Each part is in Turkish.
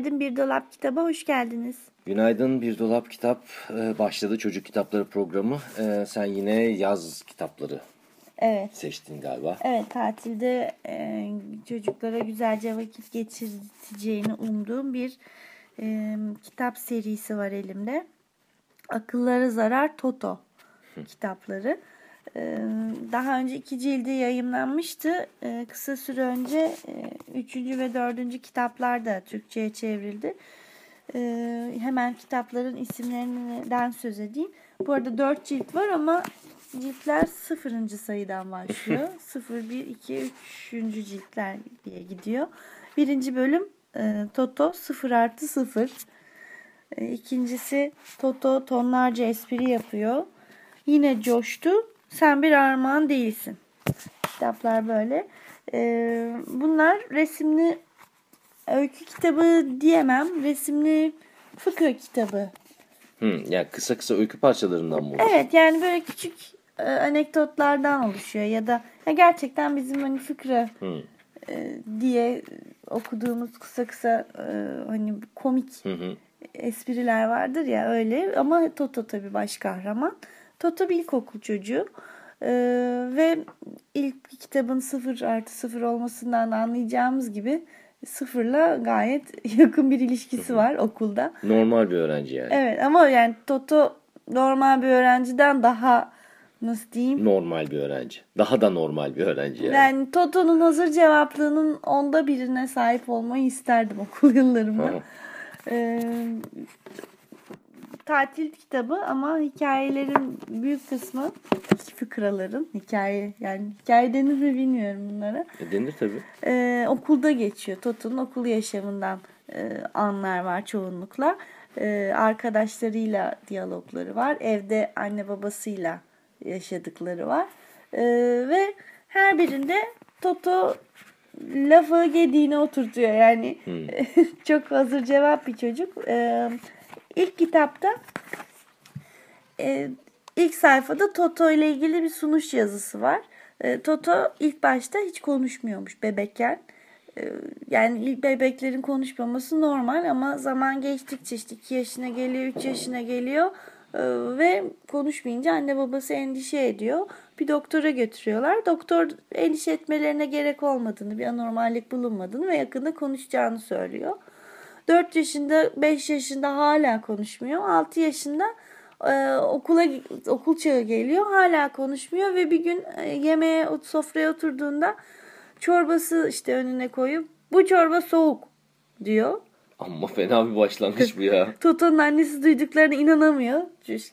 Günaydın Bir Dolap Kitaba hoş geldiniz. Günaydın Bir Dolap Kitap e, başladı çocuk kitapları programı. E, Sen yine yaz kitapları Evet. seçtin galiba. Evet tatilde e, çocuklara güzelce vakit geçireceğini umduğum bir kitap serisi var elimde. Akıllara Zarar Toto kitapları. E, daha önce iki cildi yayımlanmıştı. E, kısa süre önce e, üçüncü ve dördüncü kitaplar da Türkçe'ye çevrildi. E, hemen kitapların isimlerinden söz edeyim. Bu arada dört cilt var ama ciltler sıfırıncı sayıdan başlıyor. Sıfır, bir, iki, üçüncü ciltler diye gidiyor. Birinci bölüm e, Toto sıfır artı sıfır. E, İkincisi Toto tonlarca espri yapıyor. Yine coştu. Sen bir armağan değilsin. Kitaplar böyle. E, bunlar resimli öykü kitabı diyemem. Resimli fıkra kitabı Hı, yani kısa kısa öykü parçalarından mı olur? Evet yani böyle küçük e, anekdotlardan oluşuyor ya da ya gerçekten bizim hani fıkra Hı. e, diye okuduğumuz kısa kısa e, hani komik Hı hı. espriler vardır ya öyle ama Toto tabii baş kahraman. Toto bir ilkokul çocuğu E, ve ilk kitabın sıfır artı sıfır olmasından anlayacağımız gibi sıfırla gayet yakın bir ilişkisi var okulda. Normal bir öğrenci yani. Evet ama yani Toto normal bir öğrenciden daha nasıl diyeyim? Normal bir öğrenci. Daha da normal bir öğrenci yani. Yani Toto'nun hazır cevaplığının onda birine sahip olmayı isterdim okul yıllarımda. Ee, tatil kitabı ama hikayelerin büyük kısmı fıkraların hikaye yani hikaye denir mi bilmiyorum bunlara. E, denir tabii. Ee, okulda geçiyor. Toto'nun okul yaşamından e, anlar var çoğunlukla. Ee, arkadaşlarıyla diyalogları var. Evde anne babasıyla yaşadıkları var. Ee, ve her birinde Toto lafı gediğine oturtuyor. Yani çok hazır cevap bir çocuk. Ee, ilk kitapta e, ilk sayfada Toto ile ilgili bir sunuş yazısı var. E, Toto ilk başta hiç konuşmuyormuş bebekken. E, yani ilk bebeklerin konuşmaması normal ama zaman geçtikçe işte 2 yaşına geliyor, 3 yaşına geliyor e, ve konuşmayınca anne babası endişe ediyor. Bir doktora götürüyorlar. Doktor endişe etmelerine gerek olmadığını, bir anormallik bulunmadığını ve yakında konuşacağını söylüyor. 4 yaşında, 5 yaşında hala konuşmuyor. 6 yaşında e, okula okul çağı geliyor. Hala konuşmuyor ve bir gün e, yemeğe sofraya oturduğunda çorbası işte önüne koyup bu çorba soğuk diyor. Ama fena bir başlangıç bu ya. Toto'nun annesi duyduklarına inanamıyor.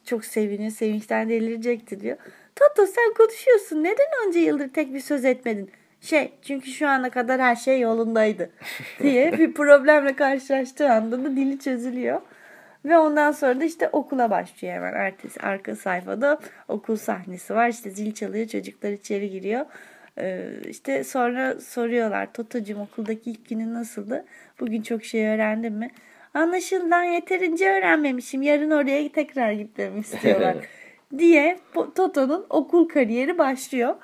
Çok seviniyor. Sevinçten delirecekti diyor. Toto sen konuşuyorsun. Neden onca yıldır tek bir söz etmedin? Şey çünkü şu ana kadar her şey yolundaydı diye bir problemle karşılaştığı anda da dili çözülüyor. Ve ondan sonra da işte okula başlıyor hemen ertesi arka sayfada okul sahnesi var. İşte zil çalıyor çocuklar içeri giriyor. Ee, işte sonra soruyorlar Toto'cum okuldaki ilk günün nasıldı? Bugün çok şey öğrendin mi? Anlaşılan yeterince öğrenmemişim. Yarın oraya tekrar gitmemi istiyorlar. diye Toto'nun okul kariyeri başlıyor.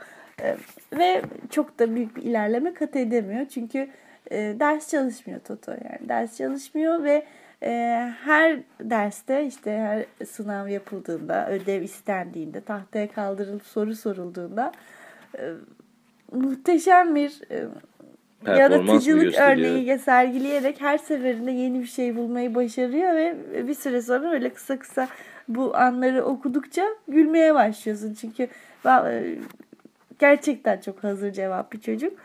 Ee, ve çok da büyük bir ilerleme kat edemiyor. Çünkü e, ders çalışmıyor Toto yani. Ders çalışmıyor ve e, her derste işte her sınav yapıldığında, ödev istendiğinde, tahtaya kaldırılıp soru sorulduğunda e, muhteşem bir yaratıcılık örneği sergileyerek her seferinde yeni bir şey bulmayı başarıyor ve bir süre sonra öyle kısa kısa bu anları okudukça gülmeye başlıyorsun. Çünkü gerçekten çok hazır cevap bir çocuk.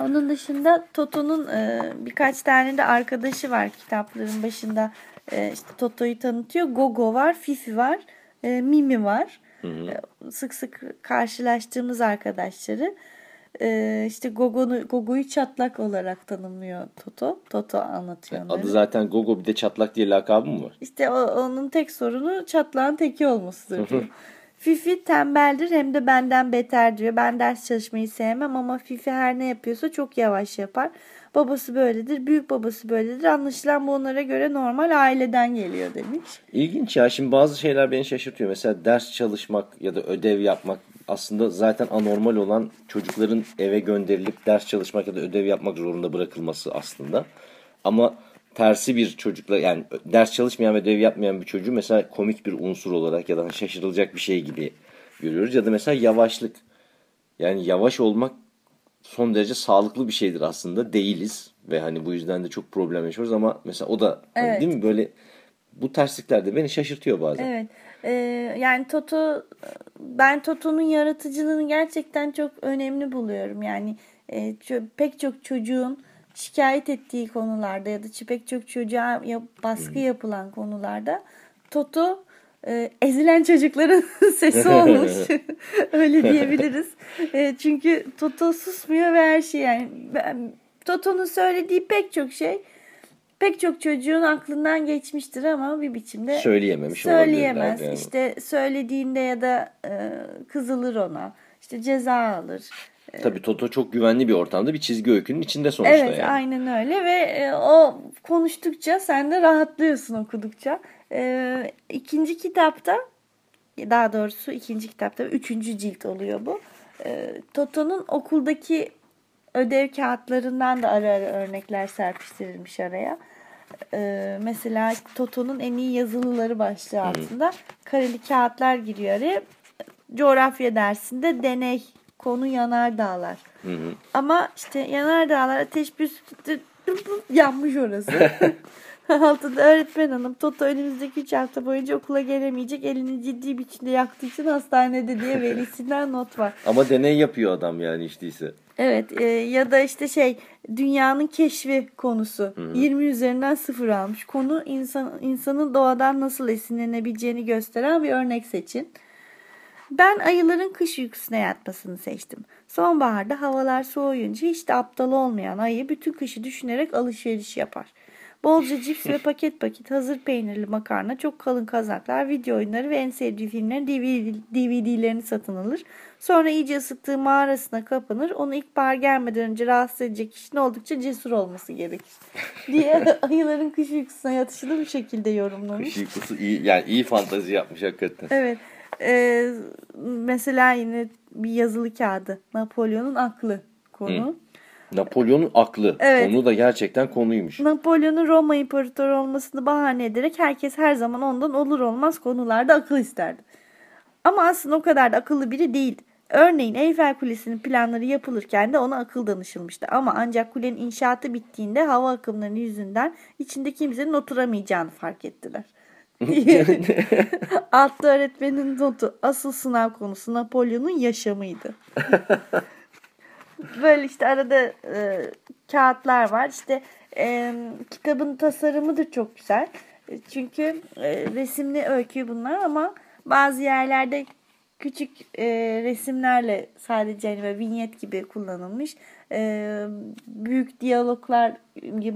Onun dışında Toto'nun e, birkaç tane de arkadaşı var kitapların başında. E, işte Toto'yu tanıtıyor. Gogo var, Fifi var, e, Mimi var. E, sık sık karşılaştığımız arkadaşları. Ee, işte Gogo'nu, Gogo'yu çatlak olarak tanımlıyor Toto. Toto anlatıyor onları. Adı zaten Gogo bir de çatlak diye lakabı mı var? İşte o, onun tek sorunu çatlağın teki olmasıdır. Fifi tembeldir hem de benden beter diyor. Ben ders çalışmayı sevmem ama Fifi her ne yapıyorsa çok yavaş yapar. Babası böyledir, büyük babası böyledir. Anlaşılan bu onlara göre normal aileden geliyor demiş. İlginç ya şimdi bazı şeyler beni şaşırtıyor. Mesela ders çalışmak ya da ödev yapmak aslında zaten anormal olan çocukların eve gönderilip ders çalışmak ya da ödev yapmak zorunda bırakılması aslında. Ama tersi bir çocukla yani ders çalışmayan ve ödev yapmayan bir çocuğu mesela komik bir unsur olarak ya da şaşırılacak bir şey gibi görüyoruz. Ya da mesela yavaşlık. Yani yavaş olmak son derece sağlıklı bir şeydir aslında. Değiliz ve hani bu yüzden de çok problem yaşıyoruz ama mesela o da hani Evet. değil mi böyle bu terslikler de beni şaşırtıyor bazen. Evet. Ee, yani Toto ben Toto'nun yaratıcılığını gerçekten çok önemli buluyorum. Yani e, pek çok çocuğun şikayet ettiği konularda ya da pek çok çocuğa baskı yapılan konularda Toto e, ezilen çocukların sesi olmuş. Öyle diyebiliriz. E, çünkü Toto susmuyor ve her şey yani ben- Toto'nun söylediği pek çok şey pek çok çocuğun aklından geçmiştir ama bir biçimde Söyleyememiş söyleyemez. yani. İşte söylediğinde ya da e, kızılır ona. İşte ceza alır. Tabii Toto çok güvenli bir ortamda bir çizgi öykünün içinde sonuçta Evet yani. aynen öyle ve e, o konuştukça sen de rahatlıyorsun okudukça. E, ikinci kitapta daha doğrusu ikinci kitapta üçüncü cilt oluyor bu. E, Toto'nun okuldaki ödev kağıtlarından da ara ara örnekler serpiştirilmiş araya. E, mesela Toto'nun en iyi yazılıları başlığı altında kareli kağıtlar giriyor araya. Coğrafya dersinde deney konu yanardağlar. Hı hı. Ama işte yanardağlar ateş püskürtü yanmış orası. Altında öğretmen hanım Toto önümüzdeki 3 hafta boyunca okula gelemeyecek. Elini ciddi biçimde yaktığı için hastanede diye velisinden not var. Ama deney yapıyor adam yani içtiyse. Evet e, ya da işte şey dünyanın keşfi konusu 20 üzerinden sıfır almış. Konu insan insanın doğadan nasıl esinlenebileceğini gösteren bir örnek seçin. Ben ayıların kış uykusuna yatmasını seçtim. Sonbaharda havalar soğuyunca hiç de aptal olmayan ayı bütün kışı düşünerek alışveriş yapar. Bolca cips ve paket paket hazır peynirli makarna, çok kalın kazaklar, video oyunları ve en sevdiği filmlerin DVD, DVD'lerini satın alır. Sonra iyice ısıttığı mağarasına kapanır. Onu ilkbahar gelmeden önce rahatsız edecek kişinin oldukça cesur olması gerekir. diye ayıların kış uykusuna yatışını bu şekilde yorumlamış. Kış uykusu iyi yani iyi fantazi yapmış hakikaten. Evet. Ee, mesela yine bir yazılı kağıdı. Napolyon'un aklı konu. Napolyon'un aklı. Evet. Konu da gerçekten konuymuş. Napolyon'un Roma İmparatoru olmasını bahane ederek herkes her zaman ondan olur olmaz konularda akıl isterdi. Ama aslında o kadar da akıllı biri değildi. Örneğin Eyfel Kulesi'nin planları yapılırken de ona akıl danışılmıştı. Ama ancak kulenin inşaatı bittiğinde hava akımlarının yüzünden içinde kimsenin oturamayacağını fark ettiler. Altta öğretmenin notu asıl sınav konusu Napolyon'un yaşamıydı. Böyle işte arada e, kağıtlar var. İşte e, kitabın tasarımı da çok güzel. E, Çünkü e, resimli öykü bunlar ama bazı yerlerde küçük e, resimlerle sadece hani böyle vinyet gibi kullanılmış. E, büyük diyaloglar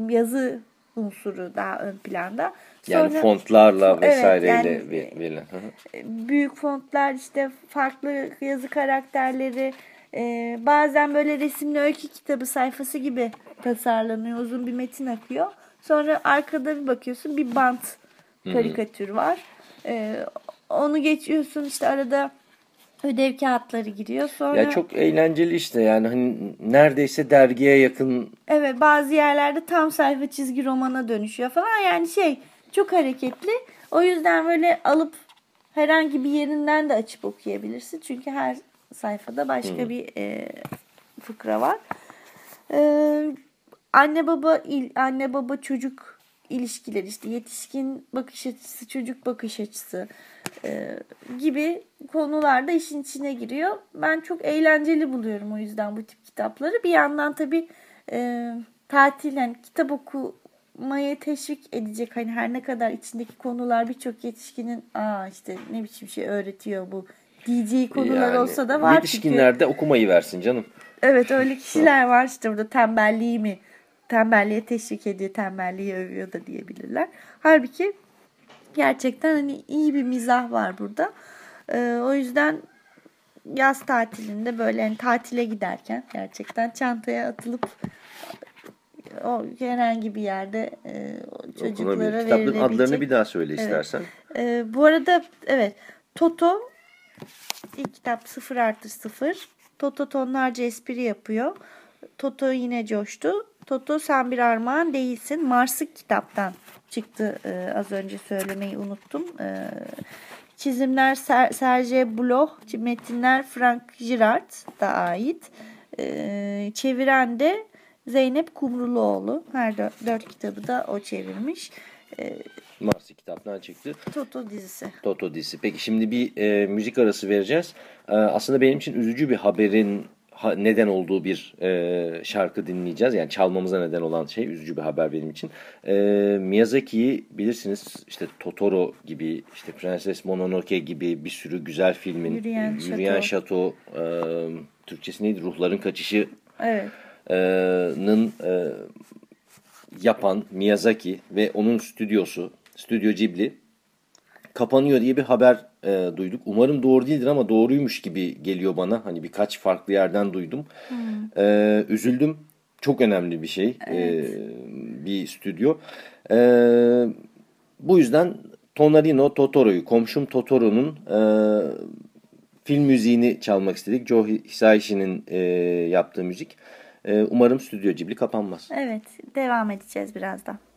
yazı unsuru daha ön planda. Yani Sonra- fontlarla Evet, vesaireyle yani- ve- verilen. Hı hı. büyük fontlar işte farklı yazı karakterleri e, bazen böyle resimli öykü kitabı sayfası gibi tasarlanıyor uzun bir metin akıyor sonra arkada bir bakıyorsun bir bant karikatür var E, onu geçiyorsun işte arada ödev kağıtları giriyor sonra Ya çok eğlenceli işte yani hani neredeyse dergiye yakın Evet bazı yerlerde tam sayfa çizgi romana dönüşüyor falan yani şey çok hareketli. O yüzden böyle alıp herhangi bir yerinden de açıp okuyabilirsin. Çünkü her sayfada başka bir e, fıkra var. E, anne baba il, anne baba çocuk ilişkileri işte yetişkin bakış açısı çocuk bakış açısı e, gibi konularda işin içine giriyor. Ben çok eğlenceli buluyorum o yüzden bu tip kitapları. Bir yandan tabii e, tatil yani kitap okumaya teşvik edecek hani her ne kadar içindeki konular birçok yetişkinin aa işte ne biçim şey öğretiyor bu diyeceği konular Yani olsa da var çünkü. Yetişkinler de okumayı versin canım. Evet öyle kişiler var işte burada tembelliği mi tembelliğe teşvik ediyor tembelliği övüyor da diyebilirler. Halbuki gerçekten hani iyi bir mizah var burada. Ee, o yüzden yaz tatilinde böyle hani tatile giderken gerçekten çantaya atılıp o herhangi bir yerde e, çocuklara verilebilecek. adlarını bir daha söyle istersen. Ee, bu arada evet Toto ilk kitap 0 artı 0. Toto tonlarca espri yapıyor. Toto yine coştu. Toto sen bir armağan değilsin. Mars'ı kitaptan çıktı. Ee, az önce söylemeyi unuttum. Ee, çizimler Ser- Serge Bloch, metinler Frank Girard da ait. Ee, çeviren de Zeynep Kumruluoğlu. Her dört, dört kitabı da o çevirmiş. Ee, Marsi kitaptan çıktı. Toto dizisi. Toto dizisi. Peki şimdi bir e, müzik arası vereceğiz. E, aslında benim için üzücü bir haberin ha- neden olduğu bir e, şarkı dinleyeceğiz. Yani çalmamıza neden olan şey üzücü bir haber benim için. E, Miyazaki'yi bilirsiniz işte Totoro gibi işte Prenses Mononoke gibi bir sürü güzel filmin Yürüyen Yürüyen Şato. Şato, e, Türkçesi neydi? Ruhların Kaçışı Evet. nın e, yapan Miyazaki ve onun stüdyosu Stüdyo Ghibli kapanıyor diye bir haber e, duyduk. Umarım doğru değildir ama doğruymuş gibi geliyor bana. Hani birkaç farklı yerden duydum. E, üzüldüm. Çok önemli bir şey. E, bir stüdyo. E, bu yüzden Tonarino Totoro'yu, komşum Totoro'nun e, film müziğini çalmak istedik. Joe Hisaishi'nin e, yaptığı müzik. E, umarım Stüdyo Ghibli kapanmaz. Evet. Devam edeceğiz birazdan.「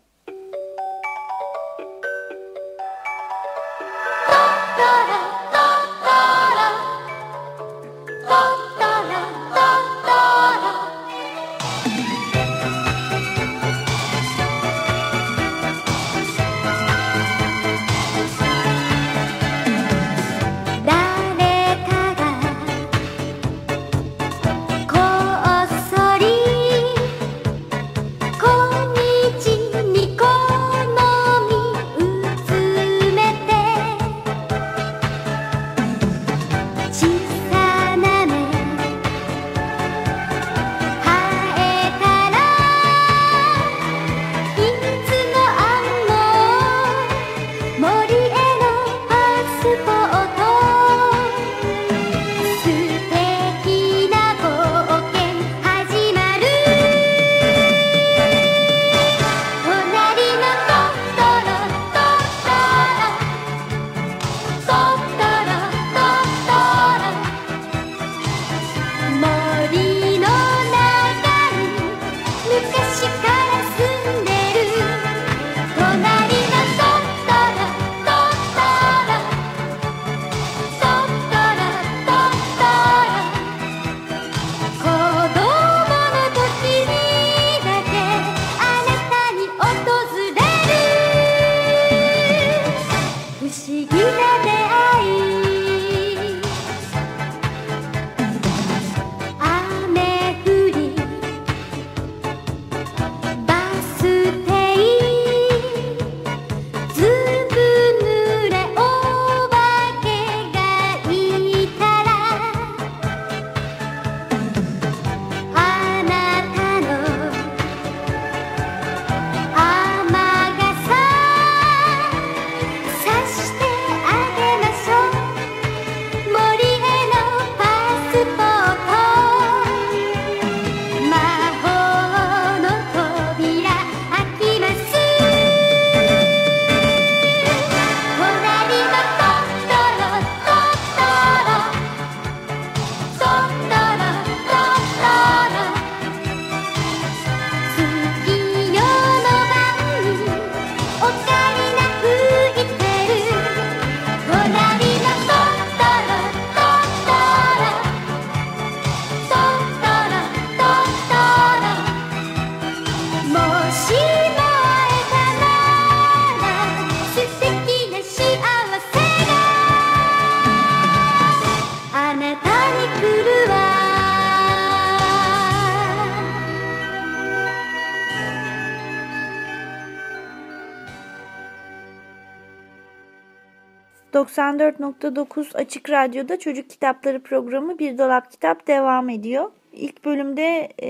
94.9 Açık Radyo'da Çocuk Kitapları programı Bir Dolap Kitap devam ediyor. İlk bölümde e,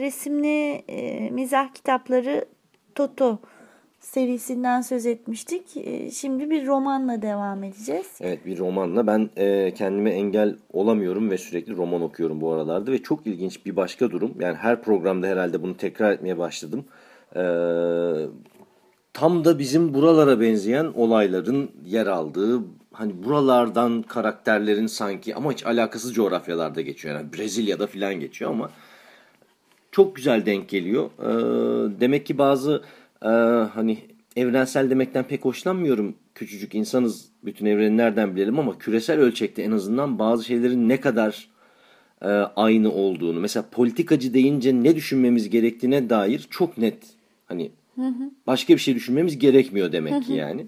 resimli e, mizah kitapları Toto serisinden söz etmiştik. E, şimdi bir romanla devam edeceğiz. Evet bir romanla ben e, kendime engel olamıyorum ve sürekli roman okuyorum bu aralarda ve çok ilginç bir başka durum. Yani her programda herhalde bunu tekrar etmeye başladım. E, tam da bizim buralara benzeyen olayların yer aldığı hani buralardan karakterlerin sanki ama hiç alakasız coğrafyalarda geçiyor. Yani Brezilya'da falan geçiyor ama çok güzel denk geliyor. Ee, demek ki bazı e, hani evrensel demekten pek hoşlanmıyorum. Küçücük insanız bütün evreni nereden bilelim ama küresel ölçekte en azından bazı şeylerin ne kadar e, aynı olduğunu. Mesela politikacı deyince ne düşünmemiz gerektiğine dair çok net hani başka bir şey düşünmemiz gerekmiyor demek ki yani.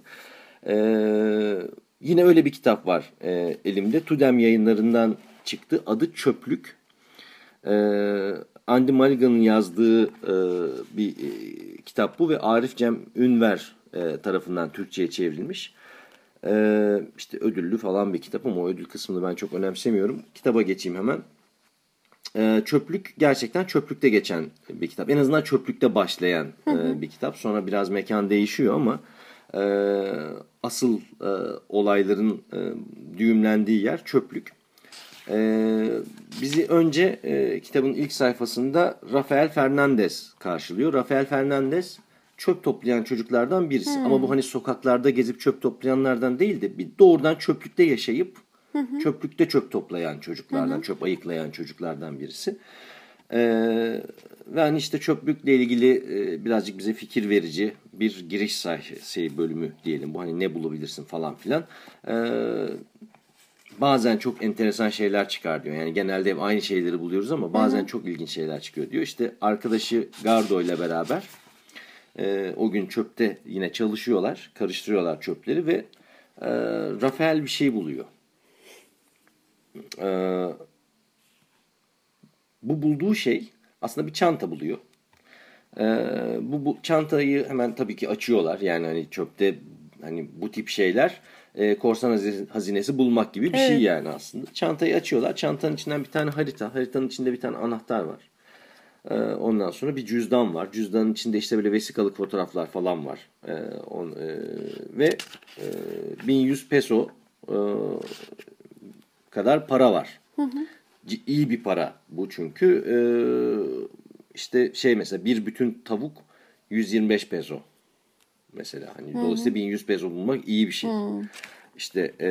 Ee, yine öyle bir kitap var e, elimde. Tudem yayınlarından çıktı. Adı Çöplük. Ee, Andy Mulligan'ın yazdığı e, bir e, kitap bu ve Arif Cem Ünver e, tarafından Türkçe'ye çevrilmiş. Ee, işte ödüllü falan bir kitap ama o ödül kısmını ben çok önemsemiyorum. Kitaba geçeyim hemen. Ee, çöplük gerçekten çöplükte geçen bir kitap. En azından çöplükte başlayan e, bir kitap. Sonra biraz mekan değişiyor ama e, asıl e, olayların e, düğümlendiği yer çöplük. E, bizi önce e, kitabın ilk sayfasında Rafael Fernandez karşılıyor. Rafael Fernandez çöp toplayan çocuklardan birisi. Ama bu hani sokaklarda gezip çöp toplayanlardan değil de bir doğrudan çöplükte yaşayıp çöplükte çöp toplayan çocuklardan, çöp ayıklayan çocuklardan birisi. Ee, ve hani işte çöplükle ilgili e, birazcık bize fikir verici bir giriş sayfası bölümü diyelim. Bu hani ne bulabilirsin falan filan. Ee, bazen çok enteresan şeyler çıkar diyor. Yani genelde hep aynı şeyleri buluyoruz ama bazen çok ilginç şeyler çıkıyor diyor. İşte arkadaşı Gardo ile beraber e, o gün çöpte yine çalışıyorlar. Karıştırıyorlar çöpleri ve e, Rafael bir şey buluyor. E, bu bulduğu şey aslında bir çanta buluyor. E, bu, bu çantayı hemen tabii ki açıyorlar. Yani hani çöpte hani bu tip şeyler e, korsan hazi- hazinesi bulmak gibi bir şey Evet. yani aslında. Çantayı açıyorlar. Çantanın içinden bir tane harita. Haritanın içinde bir tane anahtar var. Ee, Ondan sonra bir cüzdan var. Cüzdanın içinde işte böyle vesikalık fotoğraflar falan var. Ee, on, e, ve e, 1100 peso e, kadar para var. C- İyi bir para bu çünkü. Ee, işte şey mesela bir bütün tavuk 125 peso. Mesela hani dolayısıyla 1100 peso bulmak iyi bir şey. İşte e,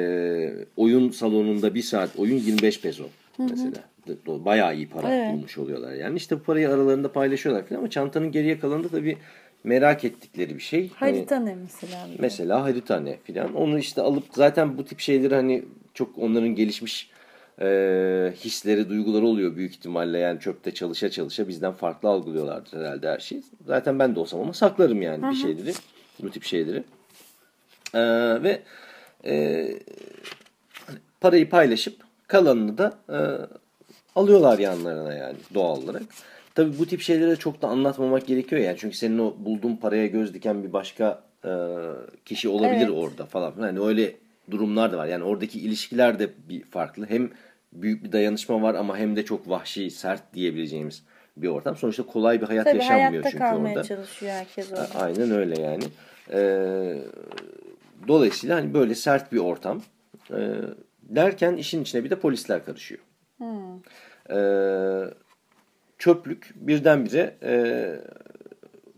oyun salonunda bir saat oyun 25 peso mesela. Do- Bayağı iyi para Evet. bulmuş oluyorlar. Yani işte bu parayı aralarında paylaşıyorlar falan ama çantanın geriye kalanında tabii merak ettikleri bir şey. Hani Harita ne mesela? Mesela harita ne filan. Onu işte alıp zaten bu tip şeyleri hani çok onların gelişmiş e, hisleri, duyguları oluyor büyük ihtimalle. Yani çöpte çalışa çalışa bizden farklı algılıyorlardır herhalde her şeyi. Zaten ben de olsam ama saklarım yani bir şeyleri, bu tip şeyleri. E, ve e, parayı paylaşıp kalanını da e, alıyorlar yanlarına yani doğal olarak. Tabii bu tip şeyleri çok da anlatmamak gerekiyor yani. Çünkü senin o bulduğun paraya göz diken bir başka e, kişi olabilir Evet. orada falan. Yani öyle durumlar da var. Yani oradaki ilişkiler de bir farklı. Hem büyük bir dayanışma var ama hem de çok vahşi, sert diyebileceğimiz bir ortam. Sonuçta kolay bir hayat Tabii yaşanmıyor hayatta çünkü kalmaya orada. çalışıyor herkes orada. Aynen öyle yani. Ee, dolayısıyla hani böyle sert bir ortam. Ee, derken işin içine bir de polisler karışıyor. Ee, çöplük birdenbire e,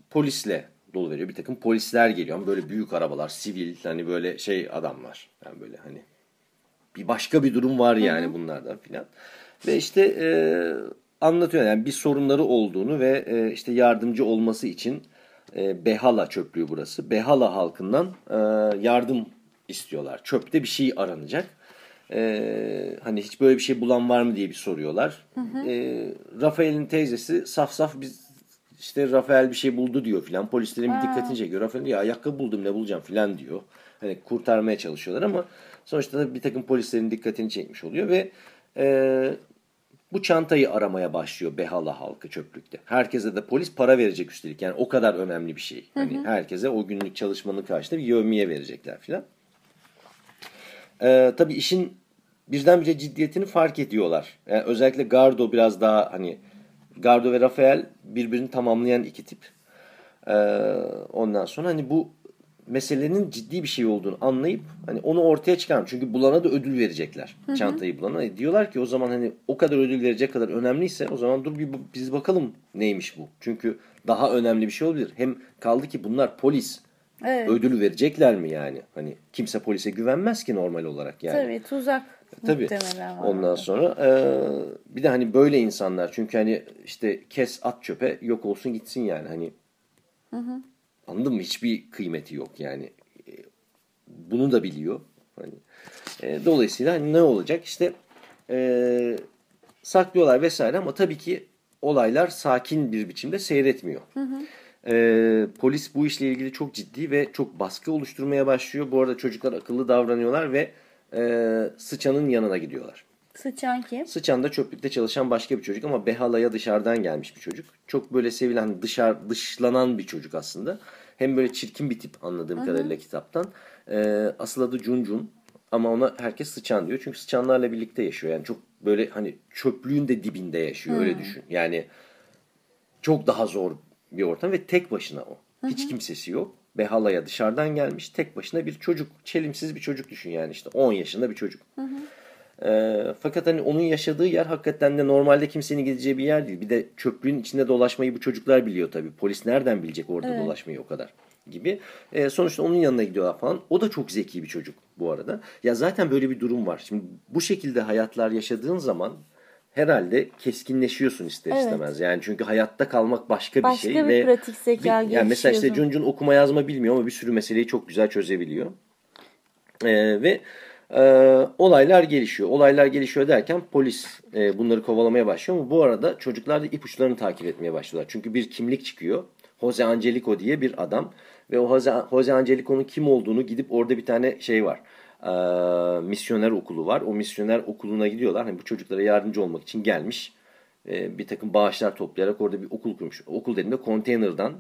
polisle dolu veriyor. Bir takım polisler geliyor. Ama böyle büyük arabalar, sivil hani böyle şey adamlar. Yani böyle hani bir başka bir durum var yani bunlardan filan. Ve işte e, anlatıyor yani bir sorunları olduğunu ve e, işte yardımcı olması için e, Behala çöplüğü burası. Behala halkından e, yardım istiyorlar. Çöpte bir şey aranacak. E, hani hiç böyle bir şey bulan var mı diye bir soruyorlar. E, Rafael'in teyzesi saf saf biz işte Rafael bir şey buldu diyor filan. Polislerin bir dikkatini çekiyor. Rafael ya ayakkabı buldum ne bulacağım filan diyor. Hani kurtarmaya çalışıyorlar ama sonuçta da bir takım polislerin dikkatini çekmiş oluyor ve e, bu çantayı aramaya başlıyor Behala halkı çöplükte. Herkese de polis para verecek üstelik. Yani o kadar önemli bir şey. Hani herkese o günlük çalışmanın karşılığında bir yevmiye verecekler filan. e, tabii işin birdenbire ciddiyetini fark ediyorlar. Yani özellikle Gardo biraz daha hani Gardo ve Rafael birbirini tamamlayan iki tip. E, ondan sonra hani bu meselenin ciddi bir şey olduğunu anlayıp hani onu ortaya çıkarmış. Çünkü bulana da ödül verecekler. Çantayı bulana. E, diyorlar ki o zaman hani o kadar ödül verecek kadar önemliyse o zaman dur bir biz bakalım neymiş bu. Çünkü daha önemli bir şey olabilir. Hem kaldı ki bunlar polis. Evet. Ödülü verecekler mi yani? Hani kimse polise güvenmez ki normal olarak yani. Tabii tuzak Tabii. muhtemelen var. Ondan sonra e, bir de hani böyle insanlar çünkü hani işte kes at çöpe yok olsun gitsin yani hani anladın mı hiçbir kıymeti yok yani E, bunu da biliyor hani e, dolayısıyla hani ne olacak işte e, saklıyorlar vesaire ama tabii ki olaylar sakin bir biçimde seyretmiyor. E, polis bu işle ilgili çok ciddi ve çok baskı oluşturmaya başlıyor. Bu arada çocuklar akıllı davranıyorlar ve e, Sıçan'ın yanına gidiyorlar. Sıçan kim? Sıçan da çöplükte çalışan başka bir çocuk ama Behala'ya dışarıdan gelmiş bir çocuk. Çok böyle sevilen, dışarı, dışlanan bir çocuk aslında. Hem böyle çirkin bir tip anladığım kadarıyla kitaptan. Ee, asıl adı Cuncun ama ona herkes Sıçan diyor. Çünkü Sıçanlarla birlikte yaşıyor. Yani çok böyle hani çöplüğün de dibinde yaşıyor öyle düşün. Yani çok daha zor bir ortam ve tek başına o. Hiç kimsesi yok. Behala'ya dışarıdan gelmiş tek başına bir çocuk. Çelimsiz bir çocuk düşün yani işte 10 yaşında bir çocuk. Ee, fakat hani onun yaşadığı yer hakikaten de normalde kimsenin gideceği bir yer değil. Bir de çöplüğün içinde dolaşmayı bu çocuklar biliyor tabii. Polis nereden bilecek orada dolaşmayı o kadar gibi. Ee, sonuçta onun yanına gidiyorlar falan. O da çok zeki bir çocuk bu arada. Ya zaten böyle bir durum var. Şimdi bu şekilde hayatlar yaşadığın zaman herhalde keskinleşiyorsun ister Evet. istemez. Yani çünkü hayatta kalmak başka, Başka bir şey. bir ve pratik zeka bir- Yani mesela işte. Cuncun okuma yazma bilmiyor ama bir sürü meseleyi çok güzel çözebiliyor. Ee, ve e, olaylar gelişiyor. Olaylar gelişiyor derken polis e, bunları kovalamaya başlıyor ama bu arada çocuklar da ipuçlarını takip etmeye başlıyorlar. Çünkü bir kimlik çıkıyor. Jose Angelico diye bir adam ve o Jose, Jose Angelico'nun kim olduğunu gidip orada bir tane şey var. Ee, misyoner okulu var. O misyoner okuluna gidiyorlar. Hani bu çocuklara yardımcı olmak için gelmiş. Ee, bir takım bağışlar toplayarak orada bir okul kurmuş. Okul dediğimde konteynerdan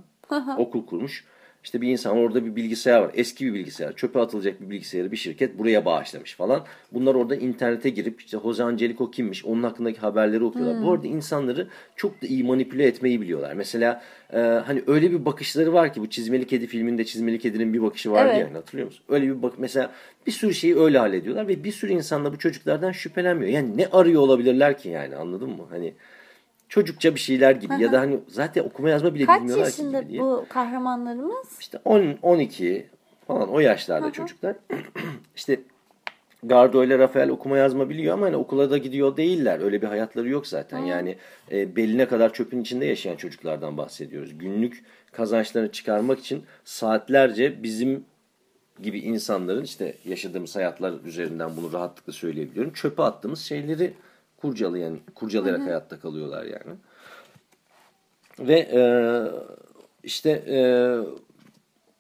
okul kurmuş. İşte bir insan orada bir bilgisayar var. Eski bir bilgisayar. Çöpe atılacak bir bilgisayarı bir şirket buraya bağışlamış falan. Bunlar orada internete girip işte Jose Angelico kimmiş onun hakkındaki haberleri okuyorlar. Bu arada insanları çok da iyi manipüle etmeyi biliyorlar. Mesela e, hani öyle bir bakışları var ki bu Çizmeli Kedi filminde Çizmeli Kedi'nin bir bakışı vardı Evet. yani hatırlıyor musun? Öyle bir bak mesela bir sürü şeyi öyle hallediyorlar ve bir sürü insan da bu çocuklardan şüphelenmiyor. Yani ne arıyor olabilirler ki yani anladın mı? Hani çocukça bir şeyler gibi ya da hani zaten okuma yazma bile Kaç bilmiyorlar ki yaşında gibi diye. bu kahramanlarımız? İşte 10 12 falan o yaşlarda çocuklar. işte Gardo ile Rafael okuma yazma biliyor ama hani okula da gidiyor değiller. Öyle bir hayatları yok zaten. Yani e, beline kadar çöpün içinde yaşayan çocuklardan bahsediyoruz. Günlük kazançlarını çıkarmak için saatlerce bizim gibi insanların işte yaşadığımız hayatlar üzerinden bunu rahatlıkla söyleyebiliyorum. Çöpe attığımız şeyleri kurcalayan, kurcalayarak hayatta kalıyorlar yani. Ve e, işte e,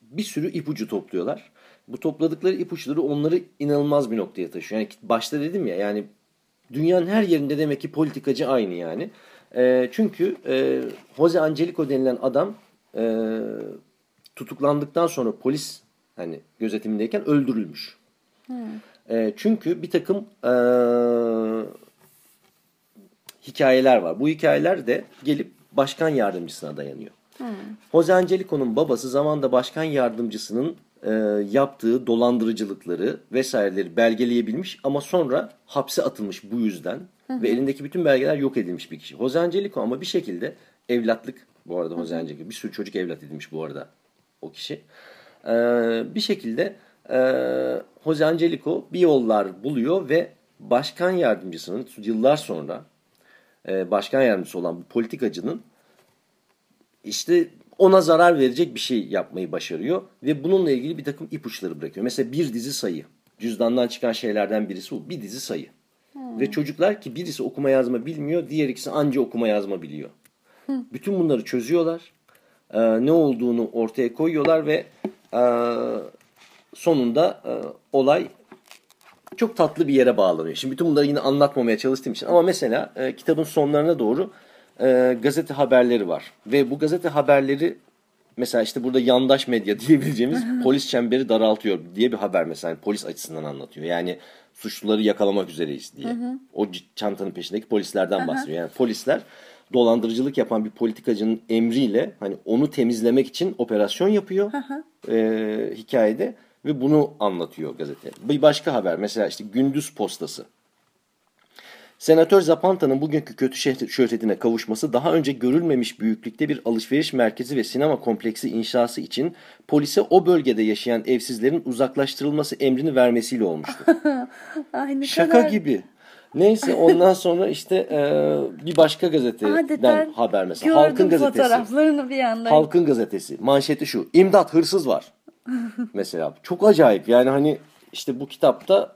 bir sürü ipucu topluyorlar. Bu topladıkları ipuçları onları inanılmaz bir noktaya taşıyor. Yani başta dedim ya yani dünyanın her yerinde demek ki politikacı aynı yani. E, çünkü e, Jose Angelico denilen adam e, tutuklandıktan sonra polis hani gözetimindeyken öldürülmüş. E, çünkü bir takım e, hikayeler var. Bu hikayeler de gelip başkan yardımcısına dayanıyor. Jose Angelico'nun babası zamanda başkan yardımcısının e, yaptığı dolandırıcılıkları vesaireleri belgeleyebilmiş ama sonra hapse atılmış bu yüzden ve elindeki bütün belgeler yok edilmiş bir kişi. Jose Angelico ama bir şekilde evlatlık bu arada Jose Angelico bir sürü çocuk evlat edilmiş bu arada o kişi. E, bir şekilde e, Jose Angelico bir yollar buluyor ve başkan yardımcısının yıllar sonra e, başkan yardımcısı olan bu politikacının işte ona zarar verecek bir şey yapmayı başarıyor ve bununla ilgili bir takım ipuçları bırakıyor. Mesela bir dizi sayı. Cüzdandan çıkan şeylerden birisi o. Bir dizi sayı. Ve çocuklar ki birisi okuma yazma bilmiyor, diğer ikisi anca okuma yazma biliyor. Bütün bunları çözüyorlar. Ee, ne olduğunu ortaya koyuyorlar ve e, sonunda e, olay çok tatlı bir yere bağlanıyor. Şimdi bütün bunları yine anlatmamaya çalıştığım için ama mesela e, kitabın sonlarına doğru e, gazete haberleri var. Ve bu gazete haberleri mesela işte burada yandaş medya diyebileceğimiz polis çemberi daraltıyor diye bir haber mesela Yani polis açısından anlatıyor. Yani suçluları yakalamak üzereyiz diye. O çantanın peşindeki polislerden bahsediyor. Yani polisler dolandırıcılık yapan bir politikacının emriyle hani onu temizlemek için operasyon yapıyor e, hikayede ve bunu anlatıyor gazete. Bir başka haber mesela işte gündüz postası. Senatör Zapanta'nın bugünkü kötü şöhretine kavuşması daha önce görülmemiş büyüklükte bir alışveriş merkezi ve sinema kompleksi inşası için polise o bölgede yaşayan evsizlerin uzaklaştırılması emrini vermesiyle olmuştu. Ay ne Şaka kadar gibi. Neyse ondan sonra işte e, bir başka gazeteden Adeta haber mesela. Halkın gazetesi. fotoğraflarını bir yandan. Halkın gazetesi. Manşeti şu. İmdat hırsız var. mesela çok acayip. Yani hani işte bu kitapta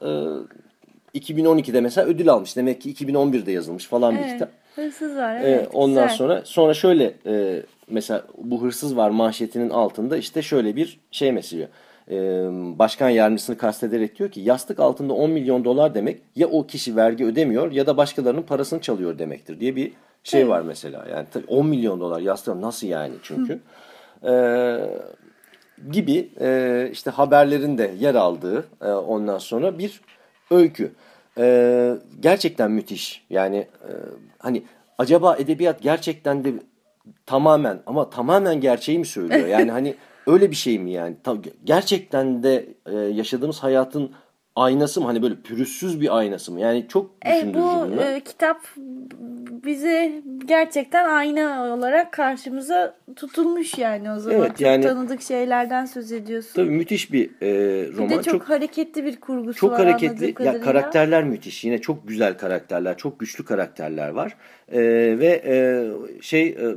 e, 2012'de mesela ödül almış. Demek ki 2011'de yazılmış falan bir Evet, kitap. hırsız var. E, Evet, ondan güzel. sonra sonra şöyle e, mesela bu hırsız var manşetinin altında işte şöyle bir şey mesajı. E, başkan yardımcısını kastederek diyor ki yastık altında 10 milyon dolar demek ya o kişi vergi ödemiyor ya da başkalarının parasını çalıyor demektir diye bir şey var mesela. Yani tabii 10 milyon dolar yastık nasıl yani çünkü. E, gibi e, işte haberlerin de yer aldığı e, ondan sonra bir öykü. E, gerçekten müthiş. Yani e, hani acaba edebiyat gerçekten de tamamen ama tamamen gerçeği mi söylüyor? Yani hani öyle bir şey mi yani? Gerçekten de e, yaşadığımız hayatın aynası mı? Hani böyle pürüzsüz bir aynası mı? Yani çok E, düşündürücü bu bunlar. e, kitap bize gerçekten ayna olarak karşımıza tutulmuş yani o zaman. Evet, çok yani- tanıdık şeylerden söz ediyorsun. Tabii müthiş bir e, bir roman. de çok, hareketli bir kurgusu Çok var hareketli. Ya karakterler müthiş. Yine çok güzel karakterler, çok güçlü karakterler var. Ee, ve e, şey e,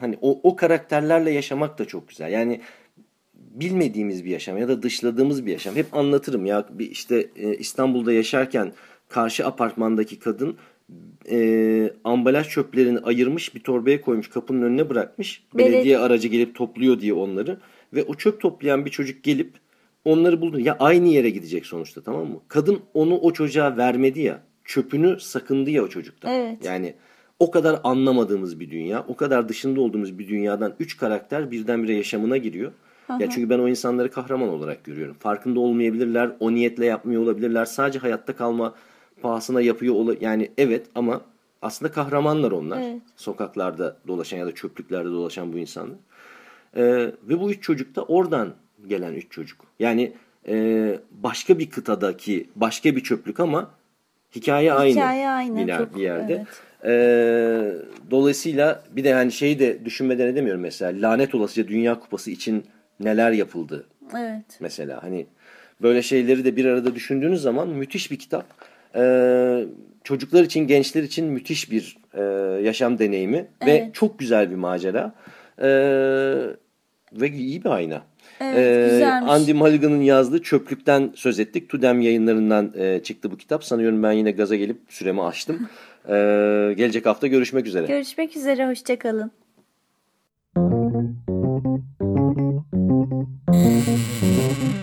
hani o, o karakterlerle yaşamak da çok güzel. Yani bilmediğimiz bir yaşam ya da dışladığımız bir yaşam. Hep anlatırım ya bir işte e, İstanbul'da yaşarken karşı apartmandaki kadın e, ambalaj çöplerini ayırmış bir torbaya koymuş kapının önüne bırakmış. Belediye- Belediye aracı gelip topluyor diye onları ve o çöp toplayan bir çocuk gelip onları buldu. Ya aynı yere gidecek sonuçta tamam mı? Kadın onu o çocuğa vermedi ya. Çöpünü sakındı ya o çocuktan. Evet. Yani o kadar anlamadığımız bir dünya, o kadar dışında olduğumuz bir dünyadan üç karakter birdenbire yaşamına giriyor. Ya çünkü ben o insanları kahraman olarak görüyorum. Farkında olmayabilirler, o niyetle yapmıyor olabilirler. Sadece hayatta kalma pahasına yapıyor ola yani evet ama aslında kahramanlar onlar. Evet. Sokaklarda dolaşan ya da çöplüklerde dolaşan bu insanlar. Ee, ve bu üç çocuk da oradan gelen üç çocuk. Yani e, başka bir kıtadaki başka bir çöplük ama hikaye aynı. Hikaye aynı, Bir, çok- bir yerde. evet. Ee, dolayısıyla bir de hani şeyi de düşünmeden edemiyorum mesela lanet olasıca Dünya Kupası için neler yapıldı Evet. mesela hani böyle şeyleri de bir arada düşündüğünüz zaman müthiş bir kitap. Ee, çocuklar için, gençler için müthiş bir e, yaşam deneyimi ve Evet. çok güzel bir macera. Ee, ve iyi bir ayna. Evet, Ee, güzelmiş. Andy Mulligan'ın yazdığı Çöplük'ten söz ettik. Tudem yayınlarından e, çıktı bu kitap. Sanıyorum ben yine gaza gelip süremi aştım. Ee, gelecek hafta görüşmek üzere. Görüşmek üzere. Hoşçakalın.